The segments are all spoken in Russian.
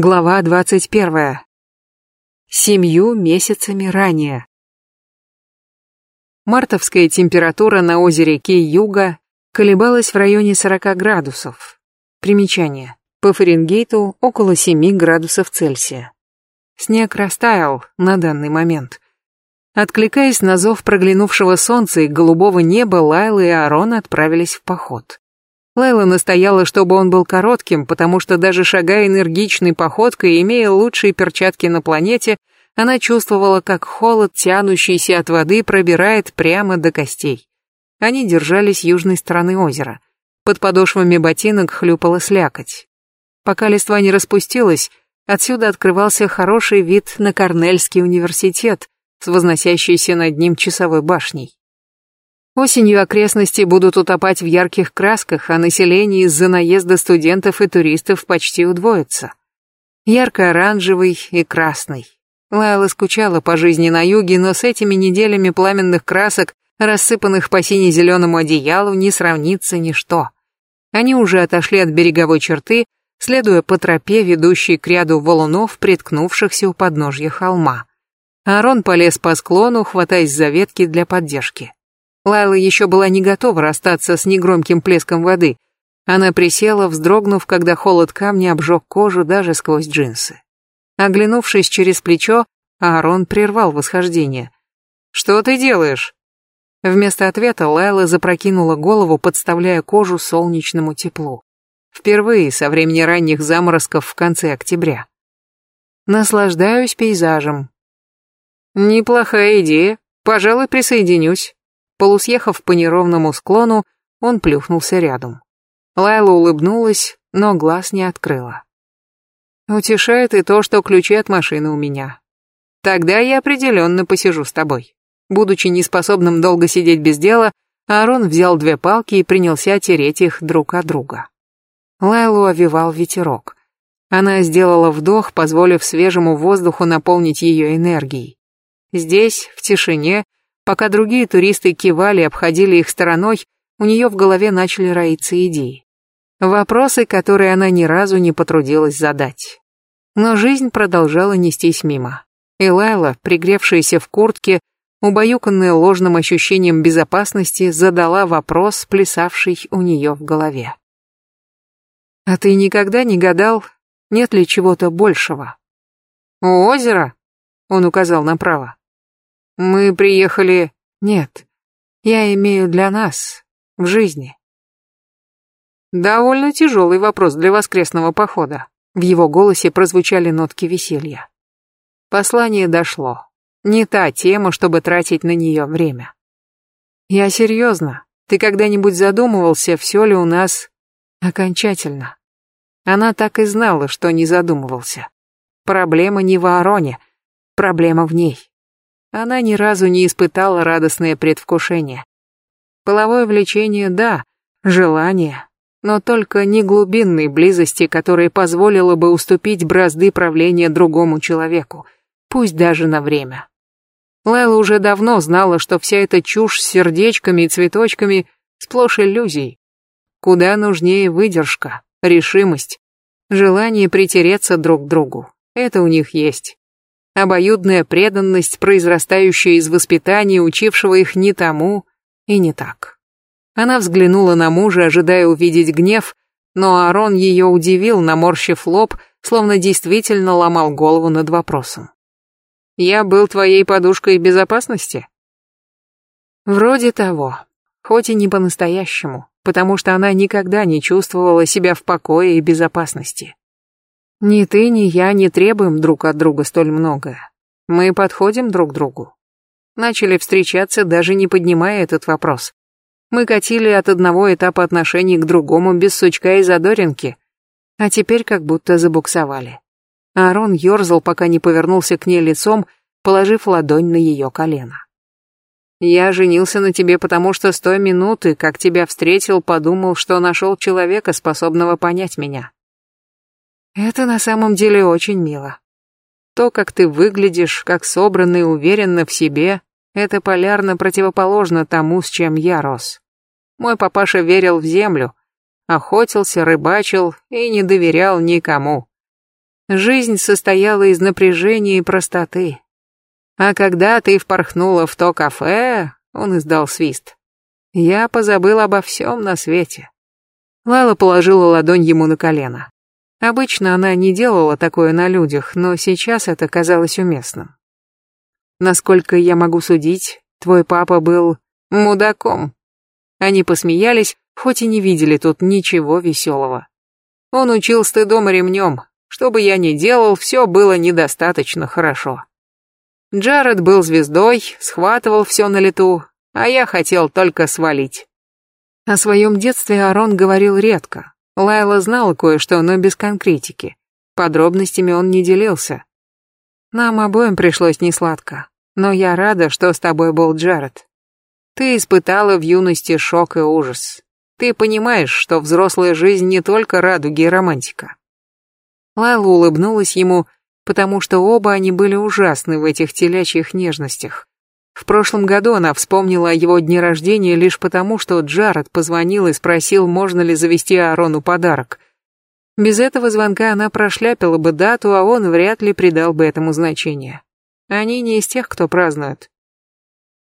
Глава 21. Семью месяцами ранее. Мартовская температура на озере Кей-Юга колебалась в районе 40 градусов. Примечание. По Фаренгейту около 7 градусов Цельсия. Снег растаял на данный момент. Откликаясь на зов проглянувшего солнца и голубого неба, Лайла и Аарон отправились в поход. Лайла настояла, чтобы он был коротким, потому что даже шагая энергичной походкой имея лучшие перчатки на планете, она чувствовала, как холод, тянущийся от воды, пробирает прямо до костей. Они держались южной стороны озера. Под подошвами ботинок хлюпала слякоть. Пока листва не распустилась, отсюда открывался хороший вид на Корнельский университет с возносящейся над ним часовой башней. Осенью окрестности будут утопать в ярких красках, а население из-за наезда студентов и туристов почти удвоится. Ярко-оранжевый и красный. Лайла скучала по жизни на юге, но с этими неделями пламенных красок, рассыпанных по сине-зеленому одеялу, не сравнится ничто. Они уже отошли от береговой черты, следуя по тропе, ведущей к ряду валунов, приткнувшихся у подножья холма. Арон полез по склону, хватаясь за ветки для поддержки. Лайла еще была не готова расстаться с негромким плеском воды. Она присела, вздрогнув, когда холод камня обжег кожу даже сквозь джинсы. Оглянувшись через плечо, Аарон прервал восхождение. «Что ты делаешь?» Вместо ответа Лайла запрокинула голову, подставляя кожу солнечному теплу. Впервые со времени ранних заморозков в конце октября. Наслаждаюсь пейзажем. Неплохая идея. Пожалуй, присоединюсь. Полусъехав по неровному склону, он плюхнулся рядом. Лайла улыбнулась, но глаз не открыла. Утешает и то, что ключи от машины у меня. Тогда я определенно посижу с тобой. Будучи неспособным долго сидеть без дела, Аарон взял две палки и принялся тереть их друг от друга. Лайлу овивал ветерок. Она сделала вдох, позволив свежему воздуху наполнить ее энергией. Здесь, в тишине, Пока другие туристы кивали и обходили их стороной, у нее в голове начали роиться идеи. Вопросы, которые она ни разу не потрудилась задать. Но жизнь продолжала нестись мимо. И Лайла, пригревшаяся в куртке, убаюканная ложным ощущением безопасности, задала вопрос, плясавший у нее в голове. «А ты никогда не гадал, нет ли чего-то большего?» «У озера?» — он указал направо. Мы приехали... Нет, я имею для нас, в жизни. Довольно тяжелый вопрос для воскресного похода. В его голосе прозвучали нотки веселья. Послание дошло. Не та тема, чтобы тратить на нее время. Я серьезно. Ты когда-нибудь задумывался, все ли у нас окончательно? Она так и знала, что не задумывался. Проблема не в Аароне, проблема в ней. Она ни разу не испытала радостное предвкушение. Половое влечение – да, желание, но только не глубинной близости, которая позволила бы уступить бразды правления другому человеку, пусть даже на время. Лайла уже давно знала, что вся эта чушь с сердечками и цветочками сплошь иллюзий. Куда нужнее выдержка, решимость, желание притереться друг к другу. Это у них есть обоюдная преданность, произрастающая из воспитания, учившего их не тому и не так. Она взглянула на мужа, ожидая увидеть гнев, но Аарон ее удивил, наморщив лоб, словно действительно ломал голову над вопросом. «Я был твоей подушкой безопасности?» Вроде того, хоть и не по-настоящему, потому что она никогда не чувствовала себя в покое и безопасности. Ни ты, ни я не требуем друг от друга столь многое. Мы подходим друг к другу. Начали встречаться, даже не поднимая этот вопрос. Мы катили от одного этапа отношений к другому без сучка и задоринки, а теперь как будто забуксовали. Аарон ерзал, пока не повернулся к ней лицом, положив ладонь на ее колено. «Я женился на тебе, потому что с той минуты, как тебя встретил, подумал, что нашел человека, способного понять меня. Это на самом деле очень мило. То, как ты выглядишь, как собранно и уверенно в себе, это полярно противоположно тому, с чем я рос. Мой папаша верил в землю, охотился, рыбачил и не доверял никому. Жизнь состояла из напряжения и простоты. А когда ты впорхнула в то кафе, он издал свист. Я позабыл обо всем на свете. Лайла положила ладонь ему на колено. Обычно она не делала такое на людях, но сейчас это казалось уместным. Насколько я могу судить, твой папа был мудаком. Они посмеялись, хоть и не видели тут ничего веселого. Он учил стыдом и ремнем. Что бы я ни делал, все было недостаточно хорошо. Джаред был звездой, схватывал все на лету, а я хотел только свалить. О своем детстве Арон говорил редко. Лайла знала кое-что, но без конкретики. Подробностями он не делился. Нам обоим пришлось несладко, но я рада, что с тобой был Джаред. Ты испытала в юности шок и ужас. Ты понимаешь, что взрослая жизнь не только радуги и романтика. Лайла улыбнулась ему, потому что оба они были ужасны в этих телячьих нежностях. В прошлом году она вспомнила о его дне рождения лишь потому, что Джаред позвонил и спросил, можно ли завести Аарону подарок. Без этого звонка она прошляпила бы дату, а он вряд ли придал бы этому значение. Они не из тех, кто празднует.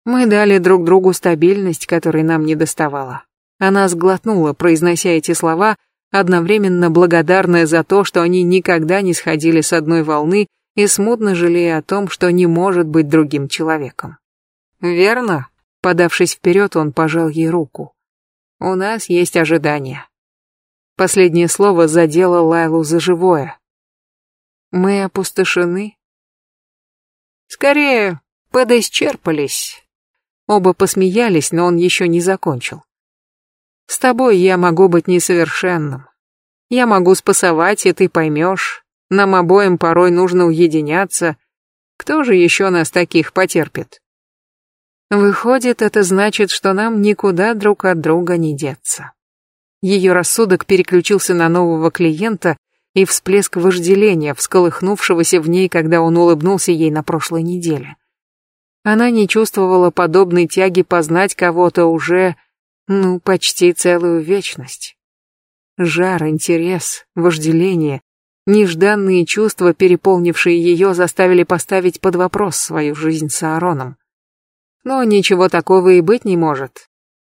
Мы дали друг другу стабильность, которой нам не доставало. Она сглотнула, произнося эти слова, одновременно благодарная за то, что они никогда не сходили с одной волны и смутно жалея о том, что не может быть другим человеком. «Верно?» Подавшись вперед, он пожал ей руку. «У нас есть ожидания». Последнее слово задело Лайлу за живое. «Мы опустошены?» «Скорее, подисчерпались». Оба посмеялись, но он еще не закончил. «С тобой я могу быть несовершенным. Я могу спасовать, и ты поймешь. Нам обоим порой нужно уединяться. Кто же еще нас таких потерпит?» Выходит, это значит, что нам никуда друг от друга не деться. Ее рассудок переключился на нового клиента и всплеск вожделения, всколыхнувшегося в ней, когда он улыбнулся ей на прошлой неделе. Она не чувствовала подобной тяги познать кого-то уже, ну, почти целую вечность. Жар, интерес, вожделение, нежданные чувства, переполнившие ее, заставили поставить под вопрос свою жизнь с Аароном. Но ничего такого и быть не может.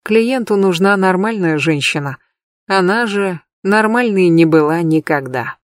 Клиенту нужна нормальная женщина. Она же нормальной не была никогда.